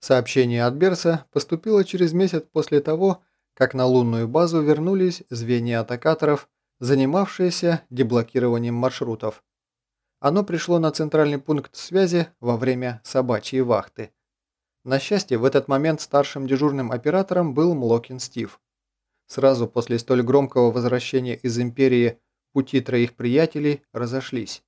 Сообщение от Берса поступило через месяц после того, как на лунную базу вернулись звенья атакаторов, занимавшиеся деблокированием маршрутов. Оно пришло на центральный пункт связи во время собачьей вахты. На счастье, в этот момент старшим дежурным оператором был Млокин Стив. Сразу после столь громкого возвращения из Империи пути троих приятелей разошлись.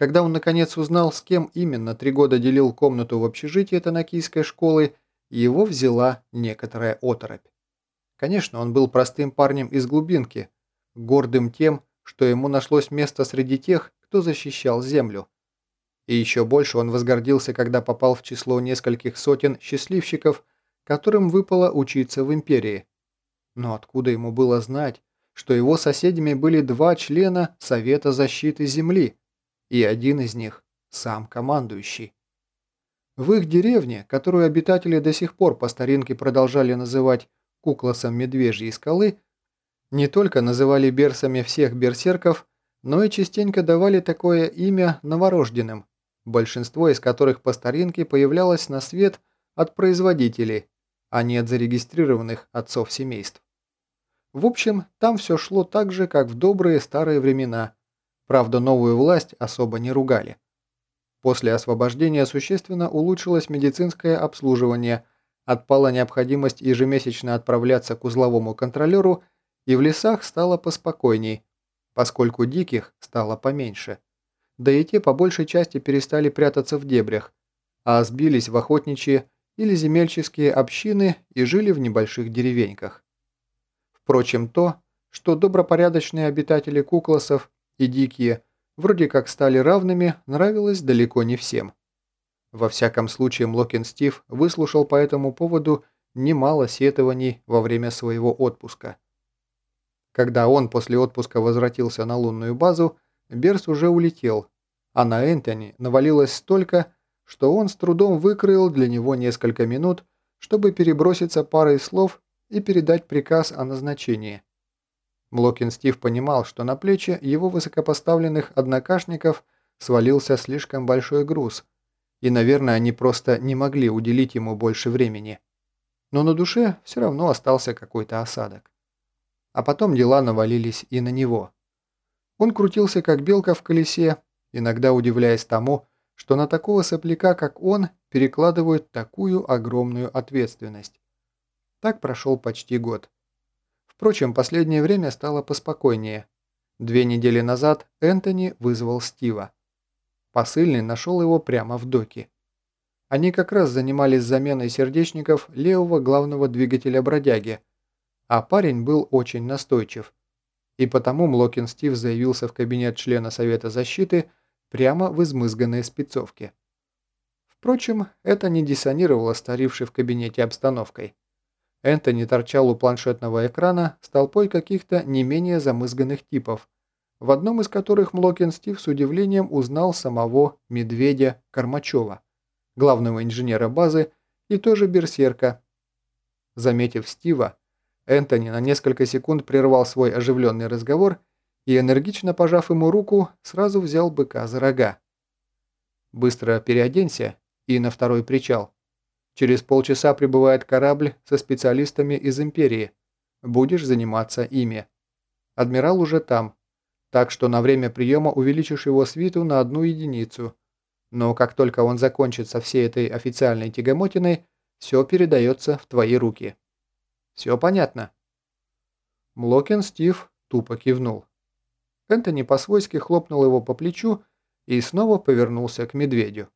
Когда он наконец узнал, с кем именно три года делил комнату в общежитии Танакийской школы, его взяла некоторая оторопь. Конечно, он был простым парнем из глубинки, гордым тем, что ему нашлось место среди тех, кто защищал землю. И еще больше он возгордился, когда попал в число нескольких сотен счастливчиков, которым выпало учиться в Империи. Но откуда ему было знать, что его соседями были два члена Совета защиты Земли – и один из них – сам командующий. В их деревне, которую обитатели до сих пор по старинке продолжали называть Кукласом Медвежьей скалы, не только называли берсами всех берсерков, но и частенько давали такое имя новорожденным, большинство из которых по старинке появлялось на свет от производителей, а не от зарегистрированных отцов семейств. В общем, там все шло так же, как в добрые старые времена – Правда, новую власть особо не ругали. После освобождения существенно улучшилось медицинское обслуживание, отпала необходимость ежемесячно отправляться к узловому контролеру, и в лесах стало поспокойней, поскольку диких стало поменьше. Да и те по большей части перестали прятаться в дебрях, а сбились в охотничьи или земельческие общины и жили в небольших деревеньках. Впрочем, то, что добропорядочные обитатели Кукласов и дикие вроде как стали равными, нравилось далеко не всем. Во всяком случае, Млокин Стив выслушал по этому поводу немало сетований во время своего отпуска. Когда он после отпуска возвратился на лунную базу, Берс уже улетел, а на Энтони навалилось столько, что он с трудом выкроил для него несколько минут, чтобы переброситься парой слов и передать приказ о назначении. Млокин Стив понимал, что на плечи его высокопоставленных однокашников свалился слишком большой груз, и, наверное, они просто не могли уделить ему больше времени. Но на душе все равно остался какой-то осадок. А потом дела навалились и на него. Он крутился как белка в колесе, иногда удивляясь тому, что на такого сопляка, как он, перекладывают такую огромную ответственность. Так прошел почти год. Впрочем, последнее время стало поспокойнее. Две недели назад Энтони вызвал Стива. Посыльный нашел его прямо в доке. Они как раз занимались заменой сердечников левого главного двигателя бродяги, а парень был очень настойчив. И потому Млокин Стив заявился в кабинет члена Совета защиты прямо в измызганной спецовке. Впрочем, это не диссонировало старившей в кабинете обстановкой. Энтони торчал у планшетного экрана с толпой каких-то не менее замызганных типов, в одном из которых Млокин Стив с удивлением узнал самого Медведя Кормачева, главного инженера базы и тоже берсерка. Заметив Стива, Энтони на несколько секунд прервал свой оживленный разговор и, энергично пожав ему руку, сразу взял быка за рога. «Быстро переоденься и на второй причал», Через полчаса прибывает корабль со специалистами из Империи. Будешь заниматься ими. Адмирал уже там, так что на время приема увеличишь его свиту на одну единицу. Но как только он закончит со всей этой официальной тягомотиной, все передается в твои руки. Все понятно?» Млокин Стив тупо кивнул. Энтони по-свойски хлопнул его по плечу и снова повернулся к медведю.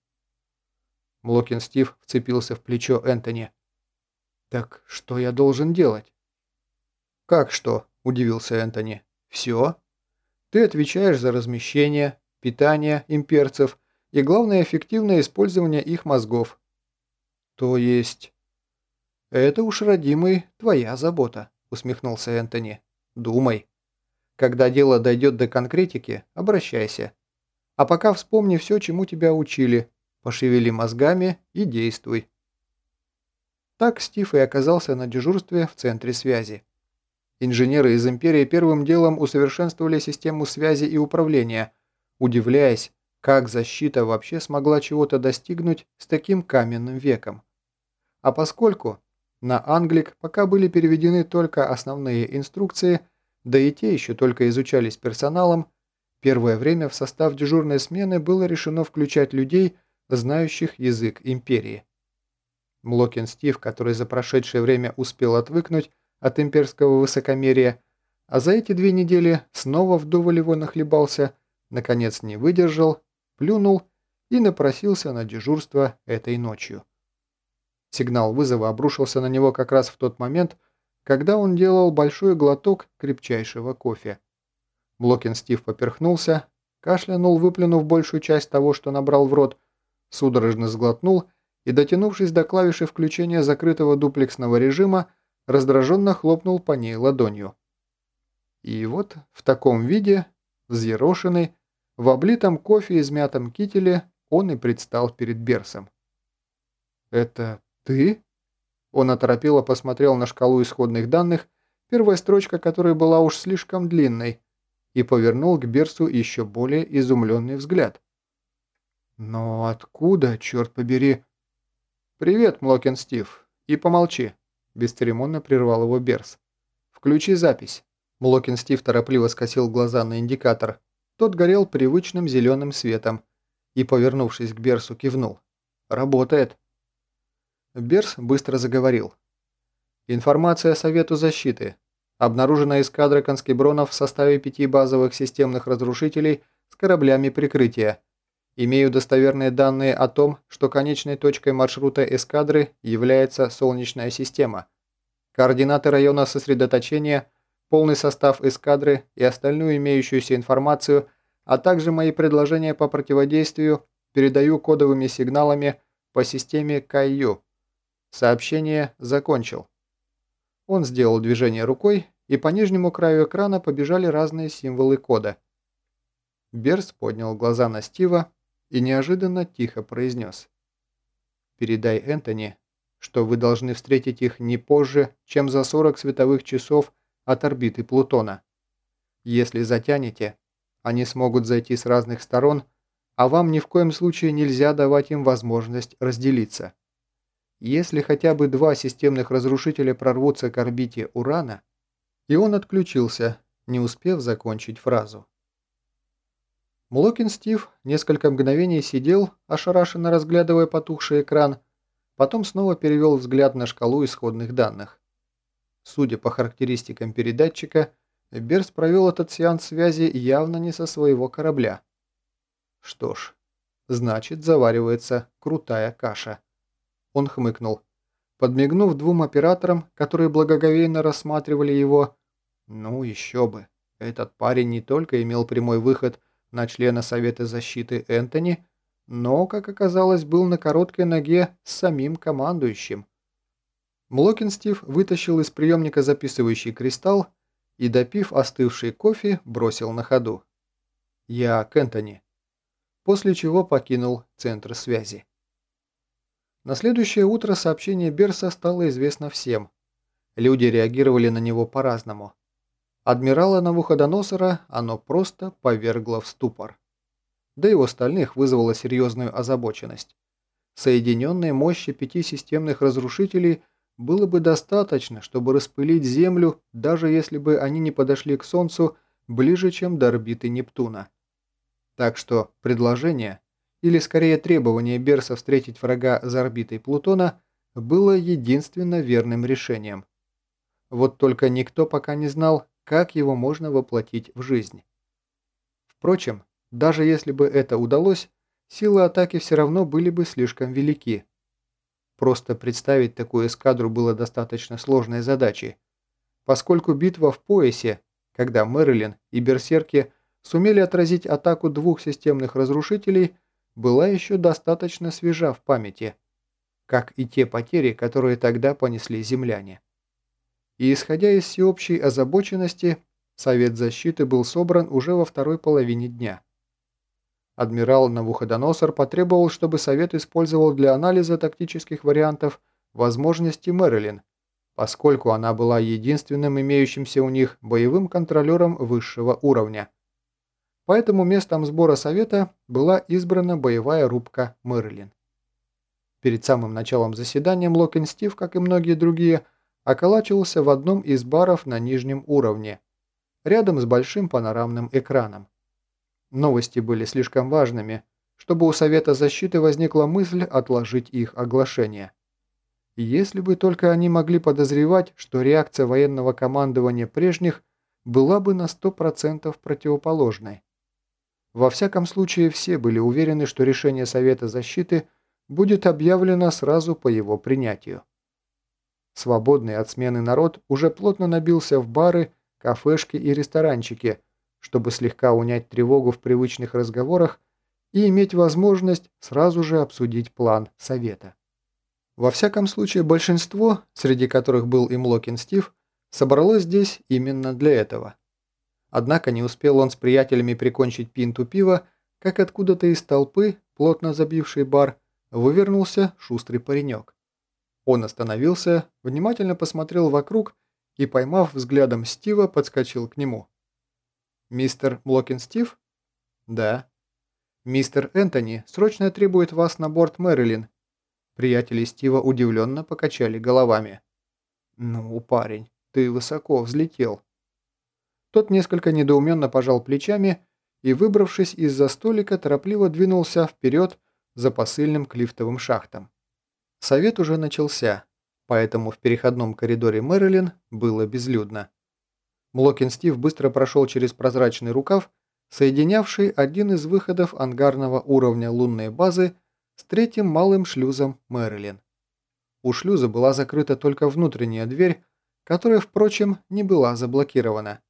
Млокин Стив вцепился в плечо Энтони. «Так что я должен делать?» «Как что?» – удивился Энтони. «Все. Ты отвечаешь за размещение, питание имперцев и, главное, эффективное использование их мозгов». «То есть...» «Это уж, родимый, твоя забота», – усмехнулся Энтони. «Думай. Когда дело дойдет до конкретики, обращайся. А пока вспомни все, чему тебя учили, Пошевели мозгами и действуй. Так Стив и оказался на дежурстве в центре связи. Инженеры из Империи первым делом усовершенствовали систему связи и управления, удивляясь, как защита вообще смогла чего-то достигнуть с таким каменным веком. А поскольку на англик пока были переведены только основные инструкции, да и те еще только изучались персоналом, первое время в состав дежурной смены было решено включать людей, знающих язык империи. Млокин Стив, который за прошедшее время успел отвыкнуть от имперского высокомерия, а за эти две недели снова вдоволь его нахлебался, наконец не выдержал, плюнул и напросился на дежурство этой ночью. Сигнал вызова обрушился на него как раз в тот момент, когда он делал большой глоток крепчайшего кофе. Блокин Стив поперхнулся, кашлянул, выплюнув большую часть того, что набрал в рот, судорожно сглотнул и, дотянувшись до клавиши включения закрытого дуплексного режима, раздраженно хлопнул по ней ладонью. И вот в таком виде, взъерошенный, в облитом кофе и измятом кителе, он и предстал перед Берсом. «Это ты?» Он оторопело посмотрел на шкалу исходных данных, первая строчка которой была уж слишком длинной, и повернул к Берсу еще более изумленный взгляд. «Но откуда, черт побери?» «Привет, Млокин Стив, и помолчи», – бесцеремонно прервал его Берс. «Включи запись». Млокин Стив торопливо скосил глаза на индикатор. Тот горел привычным зеленым светом и, повернувшись к Берсу, кивнул. «Работает». Берс быстро заговорил. «Информация Совету защиты. Обнаружена эскадра конскебронов в составе пяти базовых системных разрушителей с кораблями прикрытия. Имею достоверные данные о том, что конечной точкой маршрута эскадры является Солнечная система. Координаты района сосредоточения – полный состав эскадры и остальную имеющуюся информацию, а также мои предложения по противодействию передаю кодовыми сигналами по системе Кайю. Сообщение закончил. Он сделал движение рукой, и по нижнему краю экрана побежали разные символы кода. Берс поднял глаза на Стива и неожиданно тихо произнес. «Передай Энтони, что вы должны встретить их не позже, чем за 40 световых часов от орбиты Плутона. Если затянете, они смогут зайти с разных сторон, а вам ни в коем случае нельзя давать им возможность разделиться. Если хотя бы два системных разрушителя прорвутся к орбите Урана, и он отключился, не успев закончить фразу. Млокин Стив несколько мгновений сидел, ошарашенно разглядывая потухший экран, потом снова перевел взгляд на шкалу исходных данных. Судя по характеристикам передатчика, Берс провел этот сеанс связи явно не со своего корабля. Что ж, значит заваривается крутая каша. Он хмыкнул. Подмигнув двум операторам, которые благоговейно рассматривали его, ну еще бы, этот парень не только имел прямой выход на члена Совета защиты Энтони, но, как оказалось, был на короткой ноге с самим командующим. Млокин Стив вытащил из приемника записывающий кристалл и, допив остывший кофе, бросил на ходу. «Я к Энтони». После чего покинул центр связи. На следующее утро сообщение Берса стало известно всем. Люди реагировали на него по-разному. Адмирала Навуходоносора оно просто повергло в ступор. Да и у остальных вызвало серьезную озабоченность. Соединенные мощи пяти системных разрушителей – было бы достаточно, чтобы распылить Землю, даже если бы они не подошли к Солнцу ближе, чем до орбиты Нептуна. Так что предложение, или скорее требование Берса встретить врага за орбитой Плутона, было единственно верным решением. Вот только никто пока не знал, как его можно воплотить в жизнь. Впрочем, даже если бы это удалось, силы атаки все равно были бы слишком велики. Просто представить такую эскадру было достаточно сложной задачей, поскольку битва в поясе, когда Мэрилин и Берсерки сумели отразить атаку двух системных разрушителей, была еще достаточно свежа в памяти, как и те потери, которые тогда понесли земляне. И исходя из всеобщей озабоченности, Совет защиты был собран уже во второй половине дня. Адмирал Навуходоносор потребовал, чтобы Совет использовал для анализа тактических вариантов возможности Мэрилин, поскольку она была единственным имеющимся у них боевым контролером высшего уровня. Поэтому местом сбора Совета была избрана боевая рубка Мэрилин. Перед самым началом заседания Локин Стив, как и многие другие, околачивался в одном из баров на нижнем уровне, рядом с большим панорамным экраном. Новости были слишком важными, чтобы у Совета защиты возникла мысль отложить их оглашение. Если бы только они могли подозревать, что реакция военного командования прежних была бы на 100% противоположной. Во всяком случае, все были уверены, что решение Совета защиты будет объявлено сразу по его принятию. Свободный от смены народ уже плотно набился в бары, кафешки и ресторанчики, чтобы слегка унять тревогу в привычных разговорах и иметь возможность сразу же обсудить план Совета. Во всяком случае, большинство, среди которых был и Млокин Стив, собралось здесь именно для этого. Однако не успел он с приятелями прикончить пинту пива, как откуда-то из толпы, плотно забивший бар, вывернулся шустрый паренек. Он остановился, внимательно посмотрел вокруг и, поймав взглядом Стива, подскочил к нему. «Мистер Млокин Стив?» «Да». «Мистер Энтони срочно требует вас на борт Мэрилин». Приятели Стива удивленно покачали головами. «Ну, парень, ты высоко взлетел». Тот несколько недоуменно пожал плечами и, выбравшись из-за столика, торопливо двинулся вперед за посыльным к лифтовым шахтам. Совет уже начался, поэтому в переходном коридоре Мэрилин было безлюдно. Млокин Стив быстро прошел через прозрачный рукав соединявший один из выходов ангарного уровня лунной базы с третьим малым шлюзом Мэрилин. У шлюза была закрыта только внутренняя дверь, которая, впрочем, не была заблокирована.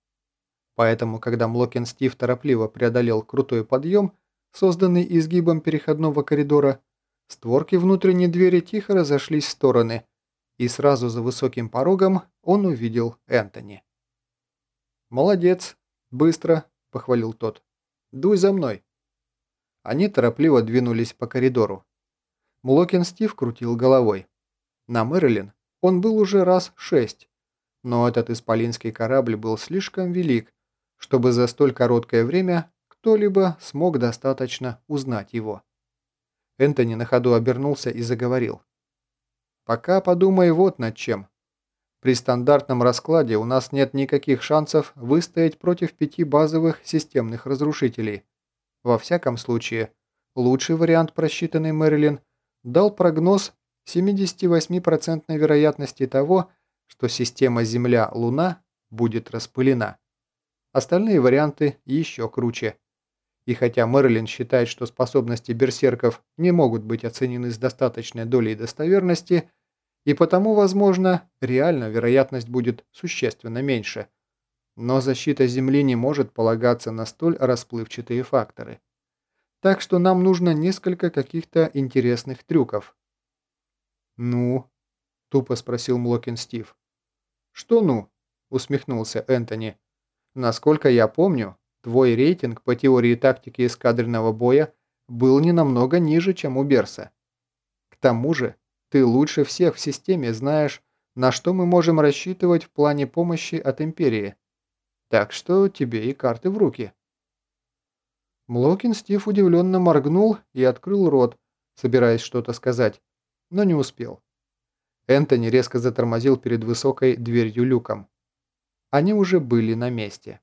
Поэтому, когда Млокин Стив торопливо преодолел крутой подъем, созданный изгибом переходного коридора, створки внутренней двери тихо разошлись в стороны, и сразу за высоким порогом он увидел Энтони. «Молодец, быстро, похвалил тот. «Дуй за мной!» Они торопливо двинулись по коридору. Млокин Стив крутил головой. На Мэрилин он был уже раз шесть, но этот исполинский корабль был слишком велик, чтобы за столь короткое время кто-либо смог достаточно узнать его. Энтони на ходу обернулся и заговорил. «Пока подумай вот над чем. При стандартном раскладе у нас нет никаких шансов выстоять против пяти базовых системных разрушителей. Во всяком случае, лучший вариант, просчитанный Мэрилин, дал прогноз 78% вероятности того, что система Земля-Луна будет распылена. Остальные варианты еще круче. И хотя Мэрилин считает, что способности берсерков не могут быть оценены с достаточной долей достоверности – и потому, возможно, реально вероятность будет существенно меньше. Но защита Земли не может полагаться на столь расплывчатые факторы. Так что нам нужно несколько каких-то интересных трюков. «Ну?» – тупо спросил Млокин Стив. «Что «ну?» – усмехнулся Энтони. «Насколько я помню, твой рейтинг по теории тактики эскадренного боя был не намного ниже, чем у Берса. К тому же, ты лучше всех в системе знаешь, на что мы можем рассчитывать в плане помощи от Империи. Так что тебе и карты в руки». Млокин Стив удивленно моргнул и открыл рот, собираясь что-то сказать, но не успел. Энтони резко затормозил перед высокой дверью люком. Они уже были на месте.